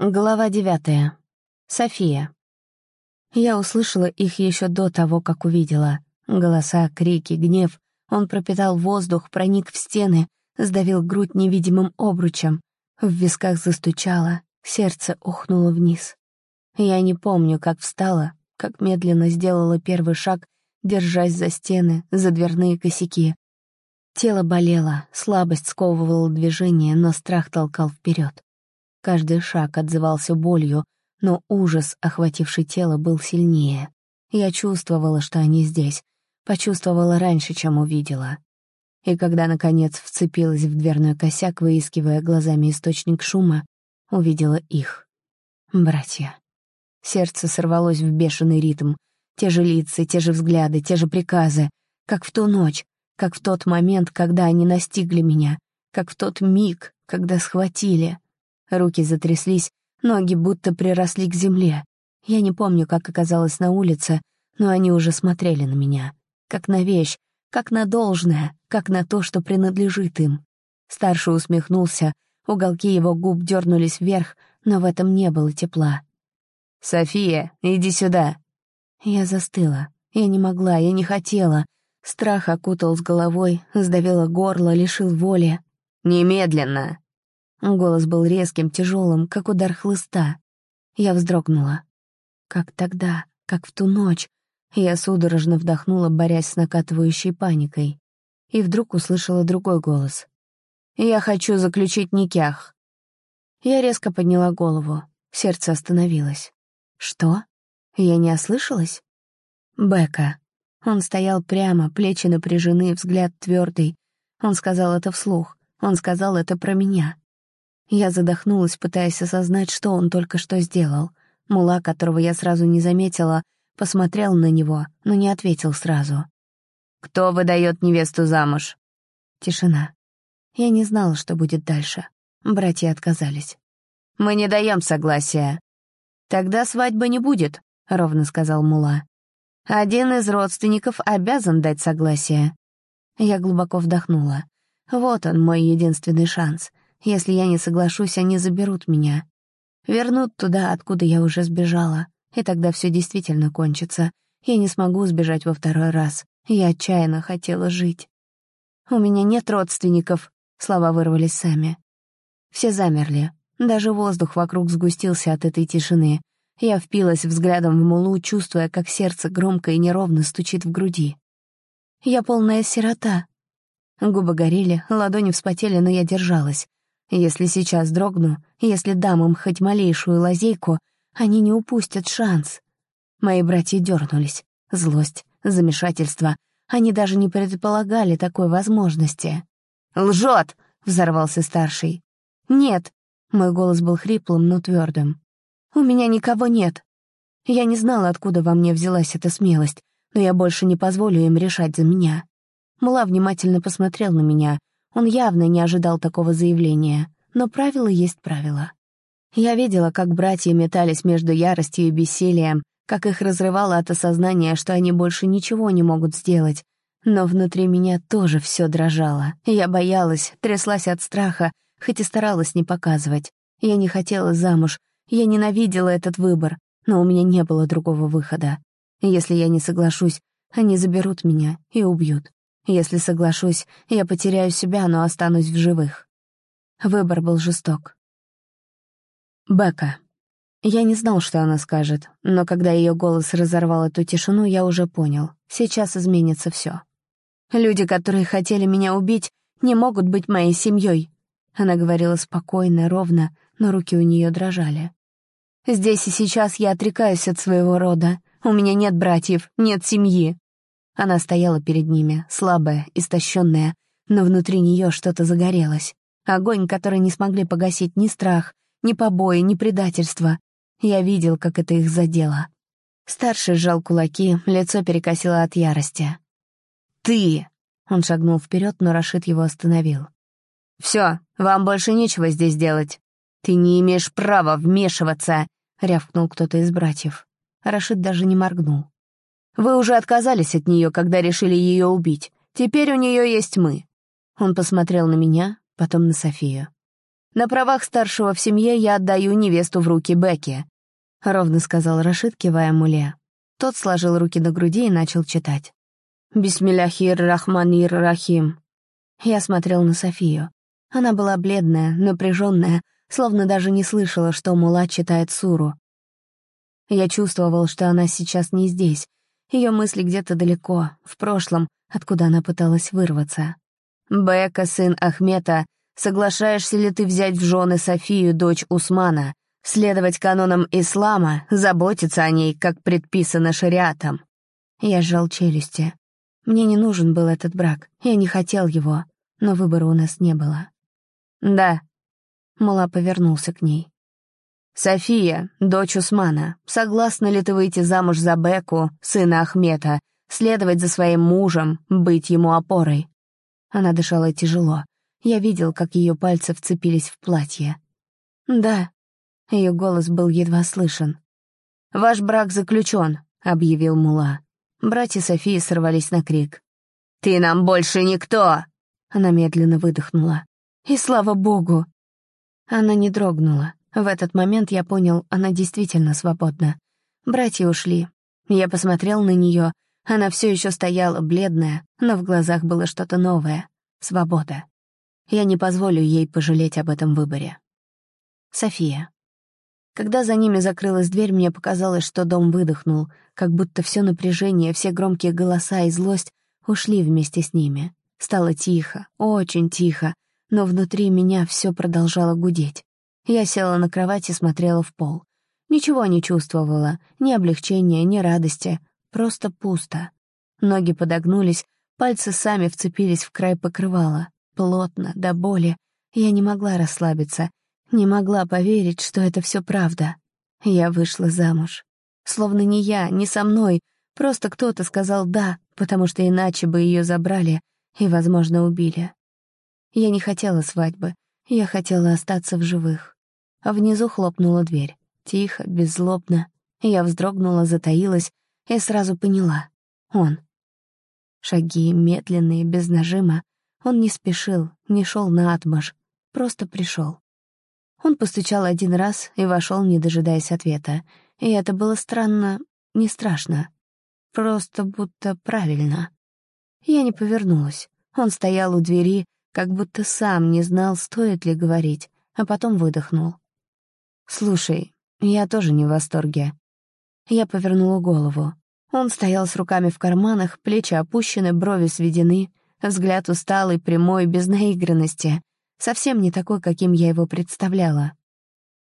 Глава девятая. София. Я услышала их еще до того, как увидела. Голоса, крики, гнев. Он пропитал воздух, проник в стены, сдавил грудь невидимым обручем. В висках застучало, сердце ухнуло вниз. Я не помню, как встала, как медленно сделала первый шаг, держась за стены, за дверные косяки. Тело болело, слабость сковывала движение, но страх толкал вперед. Каждый шаг отзывался болью, но ужас, охвативший тело, был сильнее. Я чувствовала, что они здесь, почувствовала раньше, чем увидела. И когда, наконец, вцепилась в дверной косяк, выискивая глазами источник шума, увидела их. Братья. Сердце сорвалось в бешеный ритм. Те же лица, те же взгляды, те же приказы. Как в ту ночь, как в тот момент, когда они настигли меня, как в тот миг, когда схватили. Руки затряслись, ноги будто приросли к земле. Я не помню, как оказалась на улице, но они уже смотрели на меня. Как на вещь, как на должное, как на то, что принадлежит им. Старший усмехнулся, уголки его губ дернулись вверх, но в этом не было тепла. «София, иди сюда!» Я застыла. Я не могла, я не хотела. Страх окутал с головой, сдавило горло, лишил воли. «Немедленно!» Голос был резким, тяжелым, как удар хлыста. Я вздрогнула. Как тогда, как в ту ночь, я судорожно вдохнула, борясь с накатывающей паникой. И вдруг услышала другой голос. «Я хочу заключить никях». Я резко подняла голову. Сердце остановилось. «Что? Я не ослышалась?» «Бека». Он стоял прямо, плечи напряжены, взгляд твердый. Он сказал это вслух. Он сказал это про меня. Я задохнулась, пытаясь осознать, что он только что сделал. Мула, которого я сразу не заметила, посмотрел на него, но не ответил сразу. «Кто выдает невесту замуж?» Тишина. Я не знала, что будет дальше. Братья отказались. «Мы не даем согласия». «Тогда свадьбы не будет», — ровно сказал Мула. «Один из родственников обязан дать согласие». Я глубоко вдохнула. Вот он, мой единственный шанс. Если я не соглашусь, они заберут меня. Вернут туда, откуда я уже сбежала. И тогда все действительно кончится. Я не смогу сбежать во второй раз. Я отчаянно хотела жить. «У меня нет родственников», — слова вырвались сами. Все замерли. Даже воздух вокруг сгустился от этой тишины. Я впилась взглядом в мулу, чувствуя, как сердце громко и неровно стучит в груди. «Я полная сирота». Губы горели, ладони вспотели, но я держалась. Если сейчас дрогну, если дам им хоть малейшую лазейку, они не упустят шанс. Мои братья дернулись. Злость, замешательство. Они даже не предполагали такой возможности. «Лжет!» — взорвался старший. «Нет!» — мой голос был хриплым, но твердым. «У меня никого нет!» Я не знала, откуда во мне взялась эта смелость, но я больше не позволю им решать за меня. Мула внимательно посмотрел на меня, он явно не ожидал такого заявления, но правило есть правило. Я видела, как братья метались между яростью и бессилием, как их разрывало от осознания, что они больше ничего не могут сделать. Но внутри меня тоже все дрожало. Я боялась, тряслась от страха, хоть и старалась не показывать. Я не хотела замуж, я ненавидела этот выбор, но у меня не было другого выхода. Если я не соглашусь, они заберут меня и убьют. Если соглашусь, я потеряю себя, но останусь в живых. Выбор был жесток. Бека. Я не знал, что она скажет, но когда ее голос разорвал эту тишину, я уже понял. Сейчас изменится все. Люди, которые хотели меня убить, не могут быть моей семьей. Она говорила спокойно, ровно, но руки у нее дрожали. Здесь и сейчас я отрекаюсь от своего рода. У меня нет братьев, нет семьи. Она стояла перед ними, слабая, истощенная, но внутри нее что-то загорелось. Огонь, который не смогли погасить ни страх, ни побои, ни предательство. Я видел, как это их задело. Старший сжал кулаки, лицо перекосило от ярости. «Ты!» — он шагнул вперед, но Рашид его остановил. «Все, вам больше нечего здесь делать. Ты не имеешь права вмешиваться!» — рявкнул кто-то из братьев. Рашид даже не моргнул. Вы уже отказались от нее, когда решили ее убить. Теперь у нее есть мы». Он посмотрел на меня, потом на Софию. На правах старшего в семье я отдаю невесту в руки Бекки», — ровно сказал Рашид, кивая Муле. Тот сложил руки на груди и начал читать. «Бисмилляхир рахманир рахим». Я смотрел на Софию. Она была бледная, напряженная, словно даже не слышала, что Мула читает суру. Я чувствовал, что она сейчас не здесь. Ее мысли где-то далеко, в прошлом, откуда она пыталась вырваться. «Бека, сын Ахмета, соглашаешься ли ты взять в жены Софию, дочь Усмана, следовать канонам ислама, заботиться о ней, как предписано шариатом?» Я сжал челюсти. Мне не нужен был этот брак, я не хотел его, но выбора у нас не было. «Да». Мула повернулся к ней. «София, дочь Усмана, согласна ли ты выйти замуж за Беку, сына Ахмета, следовать за своим мужем, быть ему опорой?» Она дышала тяжело. Я видел, как ее пальцы вцепились в платье. «Да». Ее голос был едва слышен. «Ваш брак заключен», — объявил Мула. Братья Софии сорвались на крик. «Ты нам больше никто!» Она медленно выдохнула. «И слава богу!» Она не дрогнула. В этот момент я понял, она действительно свободна. Братья ушли. Я посмотрел на нее. Она все еще стояла, бледная, но в глазах было что-то новое. Свобода. Я не позволю ей пожалеть об этом выборе. София. Когда за ними закрылась дверь, мне показалось, что дом выдохнул, как будто все напряжение, все громкие голоса и злость ушли вместе с ними. Стало тихо, очень тихо, но внутри меня все продолжало гудеть. Я села на кровать и смотрела в пол. Ничего не чувствовала, ни облегчения, ни радости, просто пусто. Ноги подогнулись, пальцы сами вцепились в край покрывала, плотно, до боли. Я не могла расслабиться, не могла поверить, что это все правда. Я вышла замуж. Словно не я, не со мной, просто кто-то сказал «да», потому что иначе бы ее забрали и, возможно, убили. Я не хотела свадьбы, я хотела остаться в живых. А внизу хлопнула дверь. Тихо, беззлобно. Я вздрогнула, затаилась и сразу поняла. Он. Шаги медленные, без нажима. Он не спешил, не шел на отмаш, просто пришел. Он постучал один раз и вошел, не дожидаясь ответа. И это было странно, не страшно. Просто будто правильно. Я не повернулась. Он стоял у двери, как будто сам не знал, стоит ли говорить, а потом выдохнул. «Слушай, я тоже не в восторге». Я повернула голову. Он стоял с руками в карманах, плечи опущены, брови сведены, взгляд усталый, прямой, без наигранности. Совсем не такой, каким я его представляла.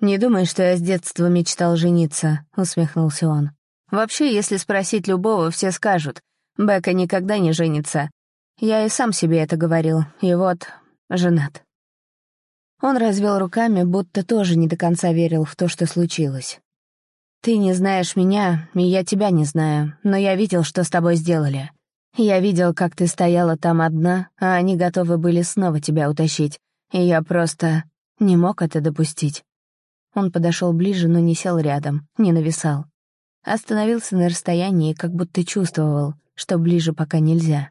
«Не думай, что я с детства мечтал жениться», — усмехнулся он. «Вообще, если спросить любого, все скажут. Бека никогда не женится. Я и сам себе это говорил, и вот, женат». Он развел руками, будто тоже не до конца верил в то, что случилось. «Ты не знаешь меня, и я тебя не знаю, но я видел, что с тобой сделали. Я видел, как ты стояла там одна, а они готовы были снова тебя утащить, и я просто не мог это допустить». Он подошел ближе, но не сел рядом, не нависал. Остановился на расстоянии, как будто чувствовал, что ближе пока нельзя.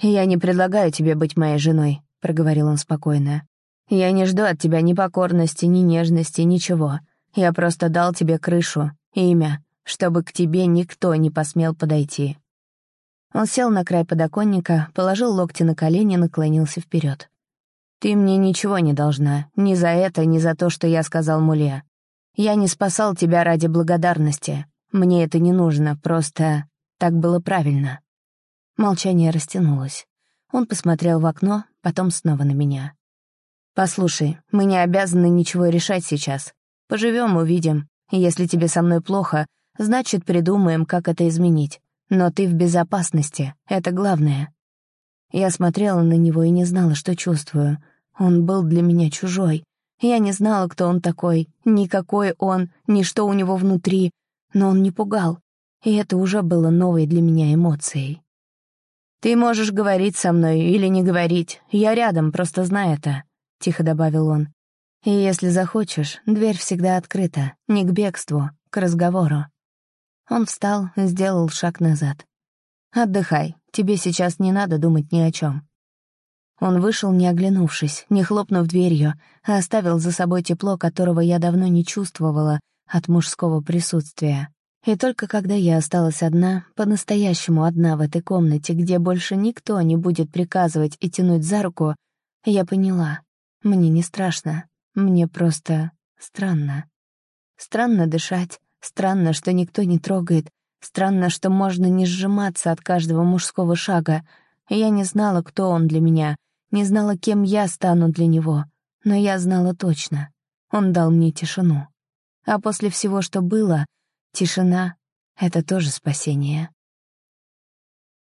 «Я не предлагаю тебе быть моей женой», — проговорил он спокойно. Я не жду от тебя ни покорности, ни нежности, ничего. Я просто дал тебе крышу, имя, чтобы к тебе никто не посмел подойти». Он сел на край подоконника, положил локти на колени, наклонился вперед. «Ты мне ничего не должна, ни за это, ни за то, что я сказал Муле. Я не спасал тебя ради благодарности. Мне это не нужно, просто так было правильно». Молчание растянулось. Он посмотрел в окно, потом снова на меня. «Послушай, мы не обязаны ничего решать сейчас. Поживем, увидим. Если тебе со мной плохо, значит, придумаем, как это изменить. Но ты в безопасности, это главное». Я смотрела на него и не знала, что чувствую. Он был для меня чужой. Я не знала, кто он такой, никакой он, ни что у него внутри, но он не пугал. И это уже было новой для меня эмоцией. «Ты можешь говорить со мной или не говорить, я рядом, просто знай это. — тихо добавил он. «И если захочешь, дверь всегда открыта, не к бегству, к разговору». Он встал, сделал шаг назад. «Отдыхай, тебе сейчас не надо думать ни о чем. Он вышел, не оглянувшись, не хлопнув дверью, а оставил за собой тепло, которого я давно не чувствовала от мужского присутствия. И только когда я осталась одна, по-настоящему одна в этой комнате, где больше никто не будет приказывать и тянуть за руку, я поняла. Мне не страшно, мне просто странно. Странно дышать, странно, что никто не трогает, странно, что можно не сжиматься от каждого мужского шага. Я не знала, кто он для меня, не знала, кем я стану для него, но я знала точно. Он дал мне тишину. А после всего, что было, тишина — это тоже спасение.